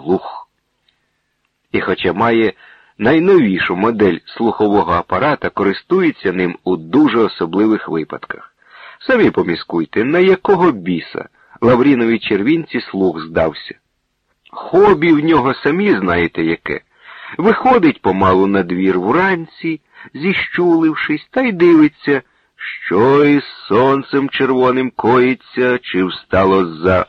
глух. І хоча має найновішу модель слухового апарата, користується ним у дуже особливих випадках. Самі поміскуйте, на якого біса Лавріновій червінці слух здався. Хобі в нього самі знаєте яке. Виходить помалу на двір вранці, зіщулившись, та й дивиться, що із сонцем червоним коїться, чи встало за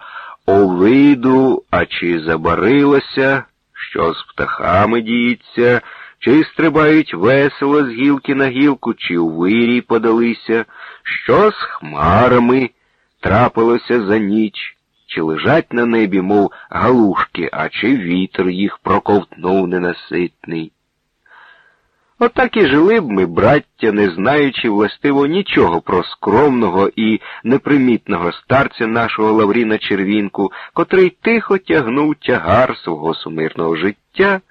овиду, а чи забарилося, що з птахами діється, чи стрибають весело з гілки на гілку, чи у вирій подалися, що з хмарами трапилося за ніч, чи лежать на небі, мов галушки, а чи вітер їх проковтнув ненаситний. Отак і жили б ми, браття, не знаючи властиво нічого про скромного і непримітного старця нашого Лавріна Червінку, котрий тихо тягнув тягар свого сумирного життя,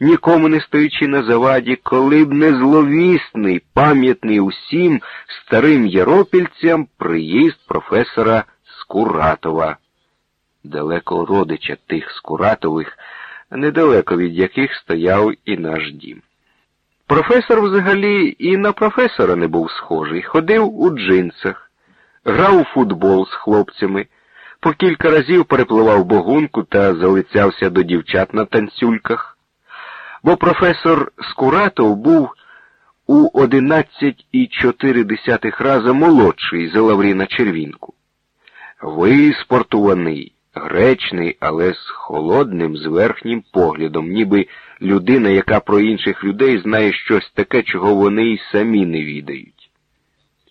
нікому не стоючи на заваді, коли б не зловісний, пам'ятний усім старим єропільцям приїзд професора Скуратова, далеко родича тих Скуратових, недалеко від яких стояв і наш дім. Професор взагалі і на професора не був схожий, ходив у джинсах, грав у футбол з хлопцями, по кілька разів перепливав богунку та залицявся до дівчат на танцюльках, бо професор Скуратов був у 11,4 рази молодший за Лавріна Червінку. Виспортуваний, гречний, але з холодним, з верхнім поглядом, ніби людина, яка про інших людей знає щось таке, чого вони й самі не відають.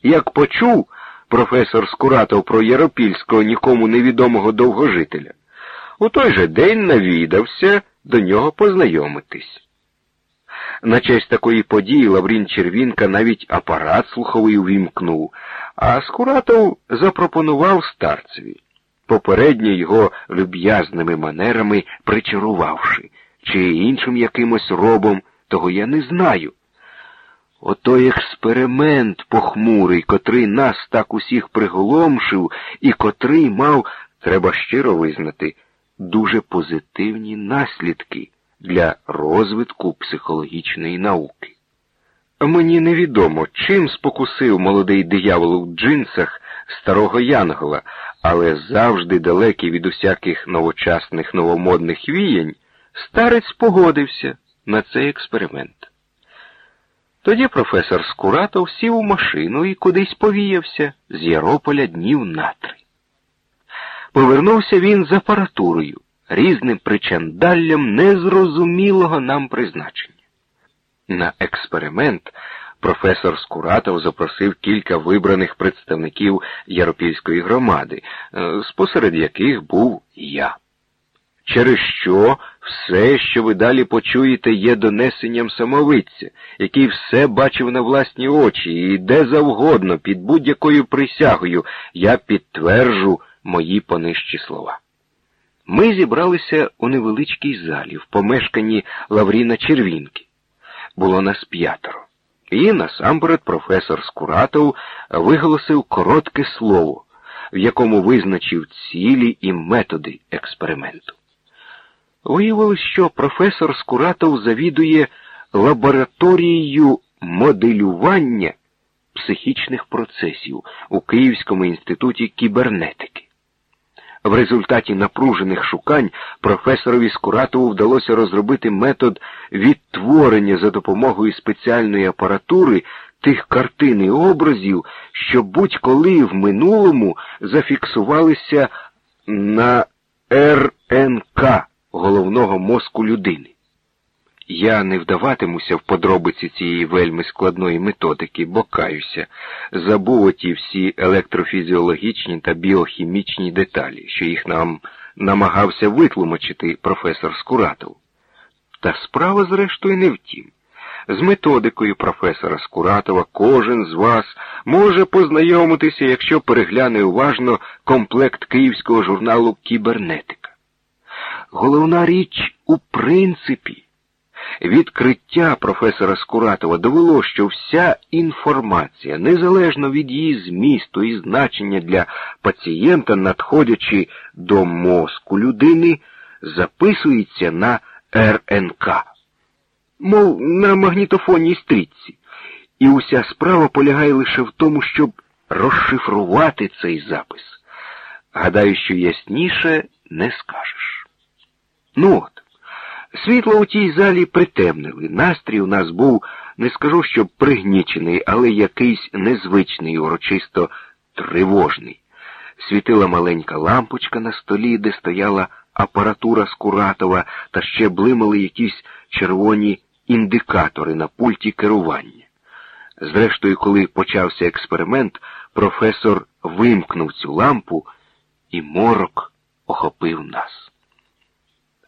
Як почув професор Скуратов про Яропільського нікому невідомого довгожителя, у той же день навідався до нього познайомитись. На честь такої події Лаврін Червінка навіть апарат слуховий увімкнув, а Скуратов запропонував старцеві, попередньо його люб'язними манерами причарувавши чи іншим якимось робом, того я не знаю. Отой експеримент похмурий, котрий нас так усіх приголомшив і котрий мав, треба щиро визнати, дуже позитивні наслідки для розвитку психологічної науки. Мені невідомо, чим спокусив молодий диявол у джинсах старого Янгола, але завжди далекий від усяких новочасних новомодних віянь, Старець погодився на цей експеримент. Тоді професор Скуратов сів у машину і кудись повіявся з Ярополя днів на три. Повернувся він з апаратурою, різним причандаллям незрозумілого нам призначення. На експеримент професор Скуратов запросив кілька вибраних представників Яропільської громади, е, спосеред яких був я через що все, що ви далі почуєте, є донесенням самовидця, який все бачив на власні очі і де завгодно, під будь-якою присягою, я підтверджу мої понижчі слова. Ми зібралися у невеличкій залі в помешканні Лавріна Червінки. Було нас п'ятеро. І насамперед професор Скуратов виголосив коротке слово, в якому визначив цілі і методи експерименту. Виявилось, що професор Скуратов завідує лабораторією моделювання психічних процесів у Київському інституті кібернетики. В результаті напружених шукань професорові Скуратову вдалося розробити метод відтворення за допомогою спеціальної апаратури тих картин і образів, що будь-коли в минулому зафіксувалися на РНК головного мозку людини. Я не вдаватимуся в подробиці цієї вельми складної методики, бо каюся, забув оті всі електрофізіологічні та біохімічні деталі, що їх нам намагався витлумачити професор Скуратов. Та справа, зрештою, не втім. З методикою професора Скуратова кожен з вас може познайомитися, якщо перегляне уважно комплект київського журналу Кібернетик. Головна річ у принципі. Відкриття професора Скуратова довело, що вся інформація, незалежно від її змісту і значення для пацієнта, надходячи до мозку людини, записується на РНК, мов на магнітофонній стрічці. І уся справа полягає лише в тому, щоб розшифрувати цей запис. Гадаю, що ясніше не скажеш. Ну от, світло у тій залі притемнили. Настрій у нас був, не скажу, що пригнічений, але якийсь незвичний, урочисто тривожний. Світила маленька лампочка на столі, де стояла апаратура Скуратова, та ще блимали якісь червоні індикатори на пульті керування. Зрештою, коли почався експеримент, професор вимкнув цю лампу, і морок охопив нас.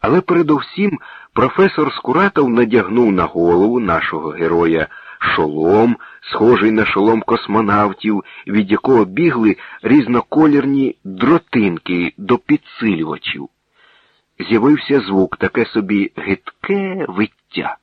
Але передовсім професор Скуратов надягнув на голову нашого героя шолом, схожий на шолом космонавтів, від якого бігли різноколірні дротинки до підсилювачів. З'явився звук, таке собі гидке виття.